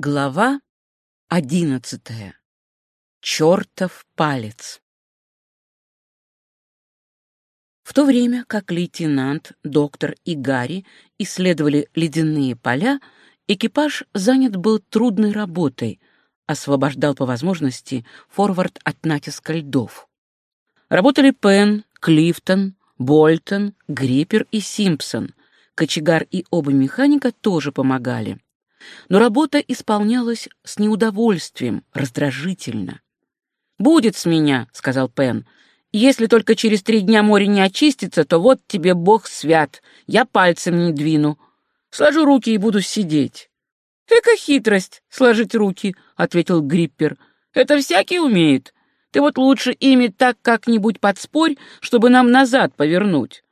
Глава одиннадцатая. Чертов палец. В то время как лейтенант, доктор и Гарри исследовали ледяные поля, экипаж занят был трудной работой, освобождал по возможности форвард от натиска льдов. Работали Пен, Клифтон, Больтон, Гриппер и Симпсон. Кочегар и оба механика тоже помогали но работа исполнялась с неудовольствием, раздражительно. «Будет с меня», — сказал Пен. «Если только через три дня море не очистится, то вот тебе бог свят, я пальцем не двину. Сложу руки и буду сидеть». «Эка хитрость, сложить руки», — ответил Гриппер. «Это всякий умеет. Ты вот лучше ими так как-нибудь подспорь, чтобы нам назад повернуть».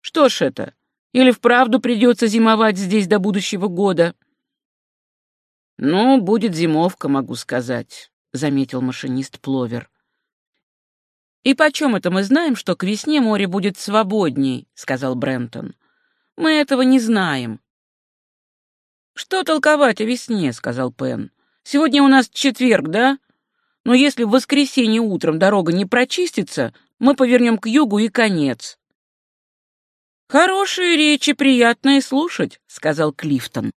«Что ж это? Или вправду придется зимовать здесь до будущего года?» «Ну, будет зимовка, могу сказать», — заметил машинист Пловер. «И почем это мы знаем, что к весне море будет свободней?» — сказал Брентон. «Мы этого не знаем». «Что толковать о весне?» — сказал Пен. «Сегодня у нас четверг, да? Но если в воскресенье утром дорога не прочистится, мы повернем к югу и конец». «Хорошие речи, приятные слушать», — сказал Клифтон.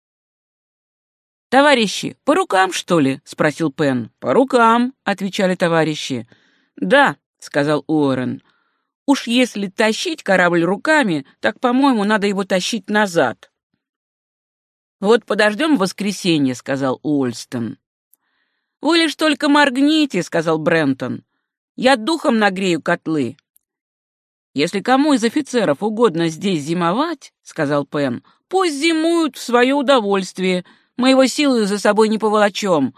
«Товарищи, по рукам, что ли?» — спросил Пен. «По рукам», — отвечали товарищи. «Да», — сказал Уоррен. «Уж если тащить корабль руками, так, по-моему, надо его тащить назад». «Вот подождем воскресенье», — сказал Уолстон. «Вы лишь только моргните», — сказал Брентон. «Я духом нагрею котлы». «Если кому из офицеров угодно здесь зимовать», — сказал Пен, — «пусть зимуют в свое удовольствие, мы его силою за собой не поволочем.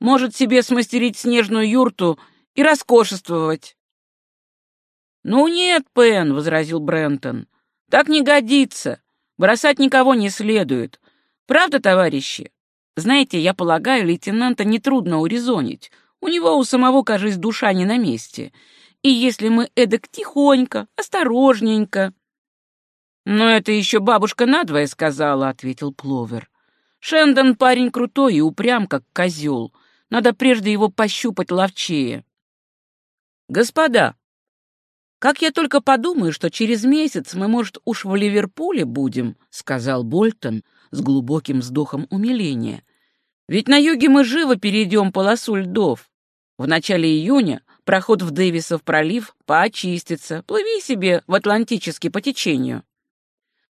Может себе смастерить снежную юрту и роскошествовать. «Ну нет, Пен», — возразил Брентон, — «так не годится. Бросать никого не следует. Правда, товарищи? Знаете, я полагаю, лейтенанта нетрудно урезонить. У него у самого, кажется, душа не на месте. И если мы эдак тихонько, осторожненько...» «Но это еще бабушка надвое сказала», — ответил Пловер. Шендон парень крутой и упрям, как козел. Надо прежде его пощупать ловчее. Господа, как я только подумаю, что через месяц мы, может, уж в Ливерпуле будем, сказал Больтон с глубоким вздохом умиления. Ведь на юге мы живо перейдем полосу льдов. В начале июня проход в Дэвисов пролив поочистится. Плыви себе в Атлантический по течению.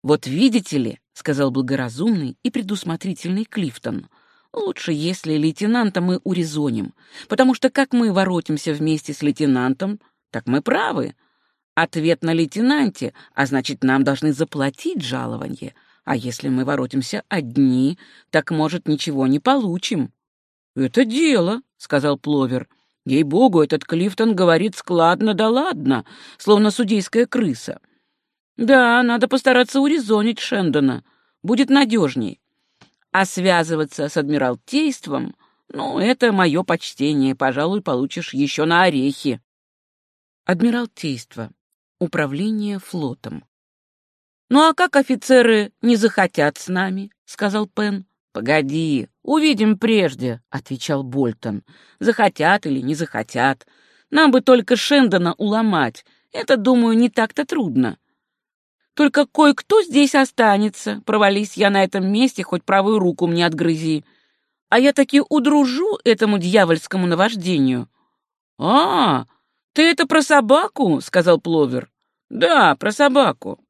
Вот видите ли, сказал благоразумный и предусмотрительный Клифтон. Лучше, если лейтенанта мы урезоним, потому что как мы воротимся вместе с лейтенантом, так мы правы. Ответ на лейтенанте, а значит, нам должны заплатить жалование. А если мы воротимся одни, так, может, ничего не получим. Это дело, сказал Пловер. Ей-богу, этот Клифтон говорит складно да ладно, словно судейская крыса. Да, надо постараться урезонить Шендона. Будет надежней. А связываться с Адмиралтейством, ну, это мое почтение, пожалуй, получишь еще на орехи. Адмиралтейство. Управление флотом. «Ну а как офицеры не захотят с нами?» — сказал Пен. «Погоди, увидим прежде», — отвечал Больтон. «Захотят или не захотят. Нам бы только Шендона уломать. Это, думаю, не так-то трудно. Только кое-кто здесь останется. Провались я на этом месте, хоть правую руку мне отгрызи. А я таки удружу этому дьявольскому наваждению. — А, ты это про собаку? — сказал Пловер. — Да, про собаку.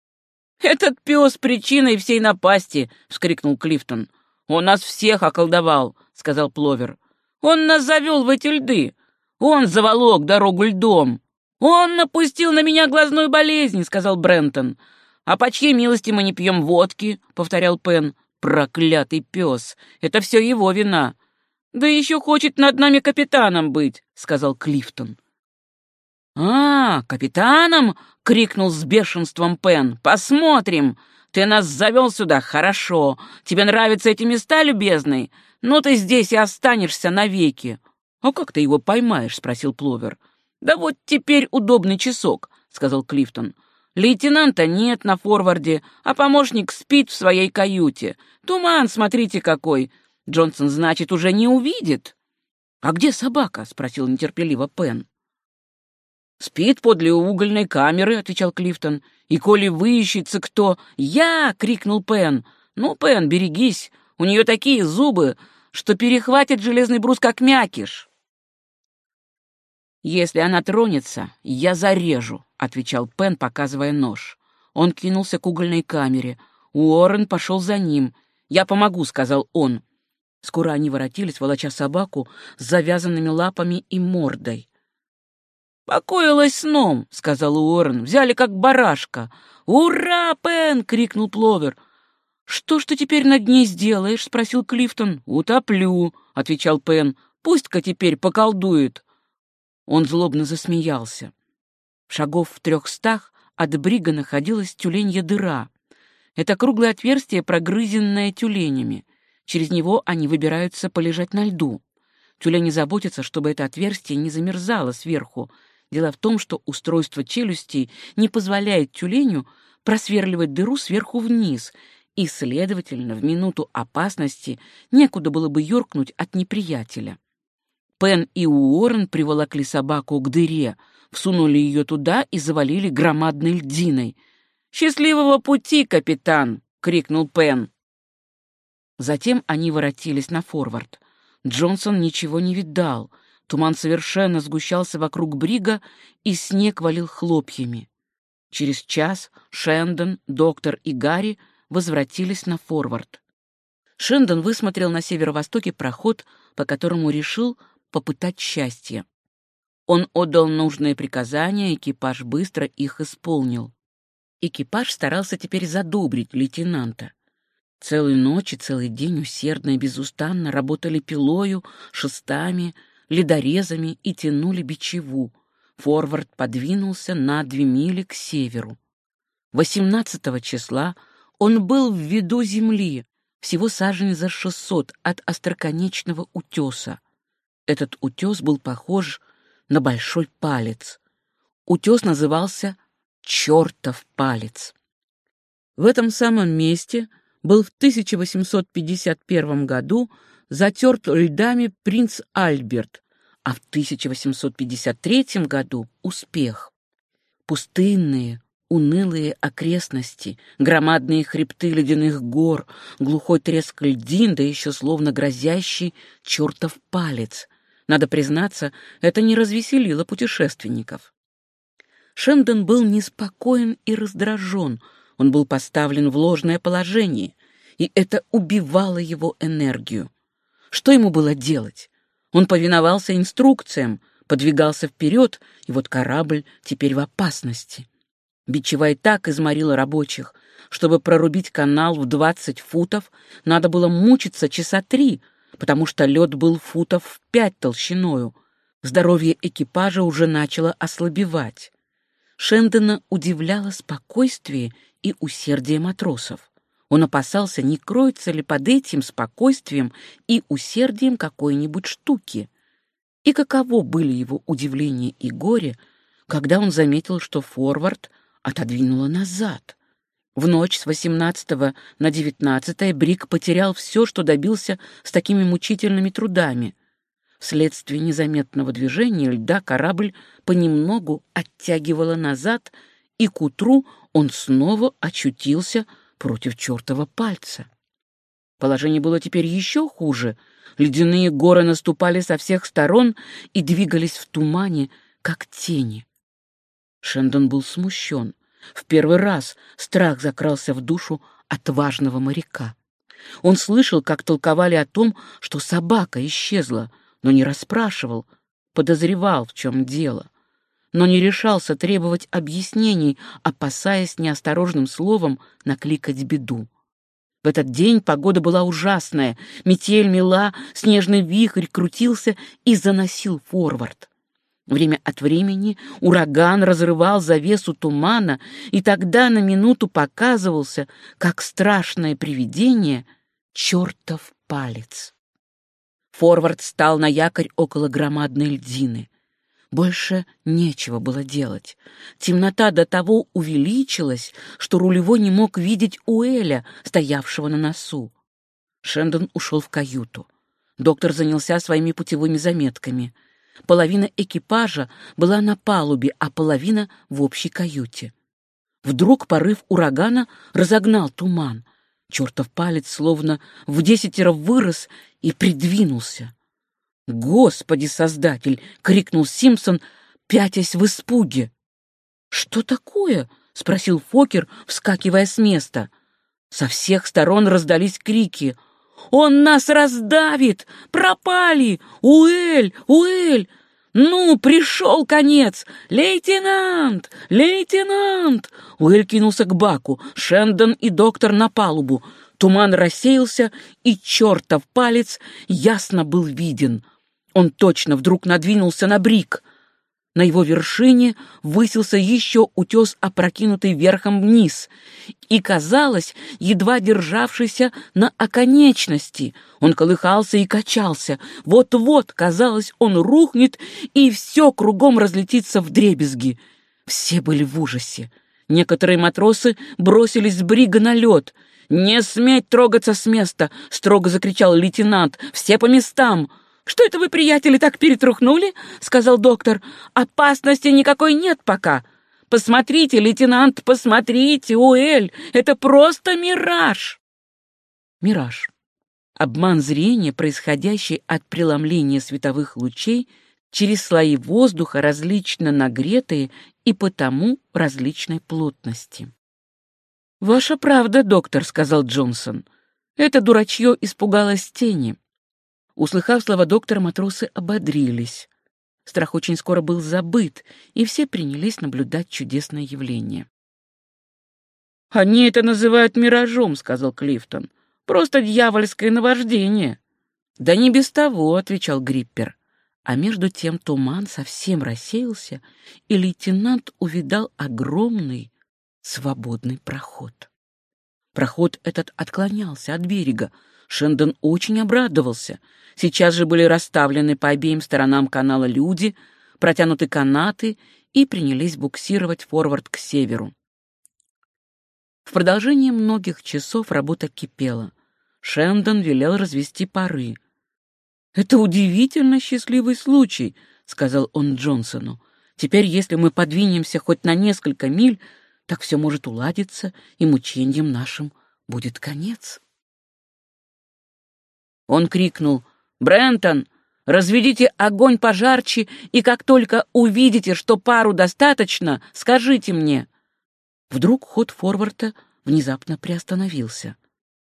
— Этот пес причиной всей напасти! — вскрикнул Клифтон. — Он нас всех околдовал, — сказал Пловер. — Он нас завел в эти льды. Он заволок дорогу льдом. «Он напустил на меня глазную болезнь», — сказал Брентон. «А по чьей милости мы не пьем водки?» — повторял Пен. «Проклятый пес! Это все его вина!» «Да еще хочет над нами капитаном быть», — сказал Клифтон. «А, капитаном!» — крикнул с бешенством Пен. «Посмотрим! Ты нас завел сюда, хорошо. Тебе нравятся эти места, любезный? Ну ты здесь и останешься навеки». «А как ты его поймаешь?» — спросил Пловер. «Да вот теперь удобный часок», — сказал Клифтон. «Лейтенанта нет на форварде, а помощник спит в своей каюте. Туман, смотрите какой. Джонсон, значит, уже не увидит. «А где собака?» — спросил нетерпеливо Пен. «Спит подле угольной камеры», — отвечал Клифтон. «И коли выищется кто...» «Я!» — крикнул Пен. «Ну, Пен, берегись, у нее такие зубы, что перехватит железный брус, как мякиш». «Если она тронется, я зарежу», — отвечал Пен, показывая нож. Он кинулся к угольной камере. Уоррен пошел за ним. «Я помогу», — сказал он. Скоро они воротились, волоча собаку с завязанными лапами и мордой. «Покоилась сном», — сказал Уоррен. «Взяли как барашка». «Ура, Пен!» — крикнул Пловер. «Что ж ты теперь над ней сделаешь?» — спросил Клифтон. «Утоплю», — отвечал Пен. «Пусть-ка теперь поколдует». Он злобно засмеялся. Шагов в трехстах от брига находилась тюленья дыра. Это круглое отверстие, прогрызенное тюленями. Через него они выбираются полежать на льду. Тюлени заботятся, чтобы это отверстие не замерзало сверху. Дело в том, что устройство челюстей не позволяет тюленю просверливать дыру сверху вниз, и, следовательно, в минуту опасности некуда было бы юркнуть от неприятеля. Пен и Уоррен приволокли собаку к дыре, всунули ее туда и завалили громадной льдиной. «Счастливого пути, капитан!» — крикнул Пен. Затем они воротились на форвард. Джонсон ничего не видал. Туман совершенно сгущался вокруг брига, и снег валил хлопьями. Через час Шендон, доктор и Гарри возвратились на форвард. Шендон высмотрел на северо-востоке проход, по которому решил попытать счастье. Он отдал нужные приказания, экипаж быстро их исполнил. Экипаж старался теперь задобрить лейтенанта. Целую ночь и целый день усердно и безустанно работали пилою, шестами, ледорезами и тянули бичеву. Форвард подвинулся на две мили к северу. 18 числа он был в виду земли, всего сажен за 600 от остроконечного утеса. Этот утес был похож на большой палец. Утес назывался «Чертов палец». В этом самом месте был в 1851 году затерт льдами принц Альберт, а в 1853 году — успех. Пустынные, унылые окрестности, громадные хребты ледяных гор, глухой треск льдин, да еще словно грозящий чертов палец. Надо признаться, это не развеселило путешественников. Шендон был неспокоен и раздражен — он был поставлен в ложное положение, и это убивало его энергию. Что ему было делать? Он повиновался инструкциям, подвигался вперед, и вот корабль теперь в опасности. Бичевая так изморила рабочих. Чтобы прорубить канал в двадцать футов, надо было мучиться часа три, потому что лед был футов пять толщиною. Здоровье экипажа уже начало ослабевать. Шендона удивляло спокойствие и усердие матросов. Он опасался, не кроется ли под этим спокойствием и усердием какой-нибудь штуки. И каково были его удивление и горе, когда он заметил, что форвард отодвинуло назад. В ночь с 18 на 19 Брик потерял все, что добился с такими мучительными трудами. Вследствие незаметного движения льда корабль понемногу оттягивало назад, и к утру он снова очутился против чертова пальца. Положение было теперь еще хуже. Ледяные горы наступали со всех сторон и двигались в тумане, как тени. Шендон был смущен. В первый раз страх закрался в душу отважного моряка. Он слышал, как толковали о том, что собака исчезла, но не расспрашивал, подозревал, в чем дело но не решался требовать объяснений, опасаясь неосторожным словом накликать беду. В этот день погода была ужасная, метель мела, снежный вихрь крутился и заносил форвард. Время от времени ураган разрывал завесу тумана, и тогда на минуту показывался, как страшное привидение, чертов палец. Форвард стал на якорь около громадной льдины. Больше нечего было делать. Темнота до того увеличилась, что рулевой не мог видеть Уэля, стоявшего на носу. Шендон ушел в каюту. Доктор занялся своими путевыми заметками. Половина экипажа была на палубе, а половина — в общей каюте. Вдруг порыв урагана разогнал туман. Чертов палец словно в десятеро вырос и придвинулся. «Господи, Создатель!» — крикнул Симпсон, пятясь в испуге. «Что такое?» — спросил Фокер, вскакивая с места. Со всех сторон раздались крики. «Он нас раздавит! Пропали! Уэль! Уэль! Ну, пришел конец! Лейтенант! Лейтенант!» Уэль кинулся к баку, Шендон и доктор на палубу. Туман рассеялся, и чертов палец ясно был виден. Он точно вдруг надвинулся на брик. На его вершине высился еще утес, опрокинутый верхом вниз, и, казалось, едва державшийся на оконечности. Он колыхался и качался. Вот-вот, казалось, он рухнет, и все кругом разлетится в дребезги. Все были в ужасе. Некоторые матросы бросились с брига на лед. «Не сметь трогаться с места!» — строго закричал лейтенант. «Все по местам!» «Что это вы, приятели, так перетрухнули?» — сказал доктор. «Опасности никакой нет пока. Посмотрите, лейтенант, посмотрите, Уэль, это просто мираж!» Мираж. Обман зрения, происходящий от преломления световых лучей через слои воздуха, различно нагретые и потому различной плотности. «Ваша правда, доктор», — сказал Джонсон. «Это дурачье испугалось тени. Услыхав слова доктора, матросы ободрились. Страх очень скоро был забыт, и все принялись наблюдать чудесное явление. «Они это называют миражом», — сказал Клифтон. «Просто дьявольское наваждение». «Да не без того», — отвечал Гриппер. А между тем туман совсем рассеялся, и лейтенант увидал огромный свободный проход. Проход этот отклонялся от берега. Шендон очень обрадовался — Сейчас же были расставлены по обеим сторонам канала люди, протянуты канаты и принялись буксировать форвард к северу. В продолжение многих часов работа кипела. Шендон велел развести пары. «Это удивительно счастливый случай», — сказал он Джонсону. «Теперь, если мы подвинемся хоть на несколько миль, так все может уладиться, и мучением нашим будет конец». Он крикнул Брентон, разведите огонь пожарче, и как только увидите, что пару достаточно, скажите мне». Вдруг ход форварда внезапно приостановился.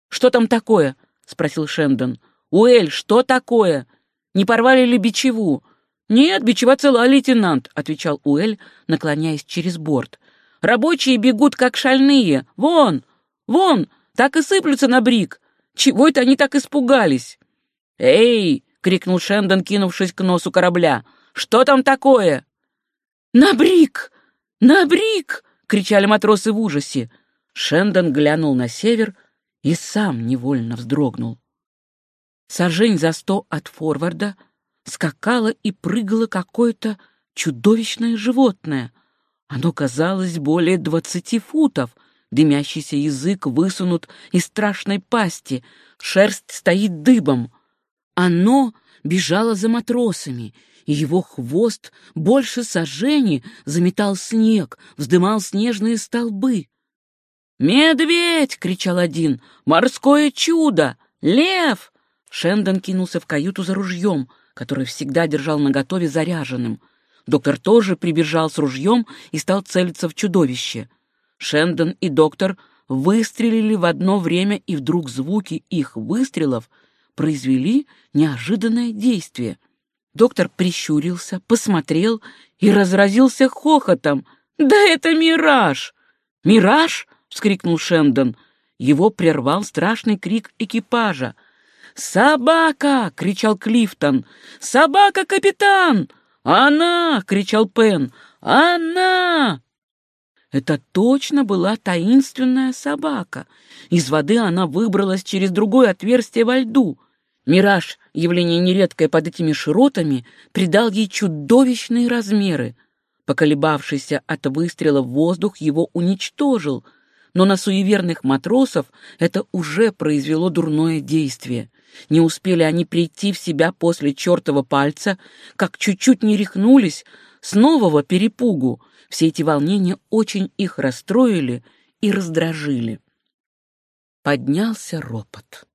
«Что там такое?» — спросил Шендон. «Уэль, что такое? Не порвали ли бичеву?» «Нет, бичева цела, лейтенант», — отвечал Уэль, наклоняясь через борт. «Рабочие бегут, как шальные. Вон, вон, так и сыплются на брик. Чего это они так испугались?» «Эй!» — крикнул Шендон, кинувшись к носу корабля. «Что там такое?» «На брик! На брик!» — кричали матросы в ужасе. Шендон глянул на север и сам невольно вздрогнул. Сожень за сто от форварда скакало и прыгало какое-то чудовищное животное. Оно казалось более двадцати футов, дымящийся язык высунут из страшной пасти, шерсть стоит дыбом — оно бежало за матросами, и его хвост больше сожжений заметал снег, вздымал снежные столбы. «Медведь!» — кричал один. «Морское чудо! Лев!» Шендон кинулся в каюту за ружьем, который всегда держал наготове заряженным. Доктор тоже прибежал с ружьем и стал целиться в чудовище. Шендон и доктор выстрелили в одно время, и вдруг звуки их выстрелов произвели неожиданное действие. Доктор прищурился, посмотрел и разразился хохотом. «Да это мираж!» «Мираж?» — вскрикнул Шендон. Его прервал страшный крик экипажа. «Собака!» — кричал Клифтон. «Собака, капитан!» «Она!» — кричал Пен. «Она!» Это точно была таинственная собака. Из воды она выбралась через другое отверстие во льду. Мираж, явление нередкое под этими широтами, придал ей чудовищные размеры. Поколебавшийся от выстрела воздух его уничтожил, но на суеверных матросов это уже произвело дурное действие. Не успели они прийти в себя после чертова пальца, как чуть-чуть не рехнулись с нового перепугу — все эти волнения очень их расстроили и раздражили. Поднялся ропот.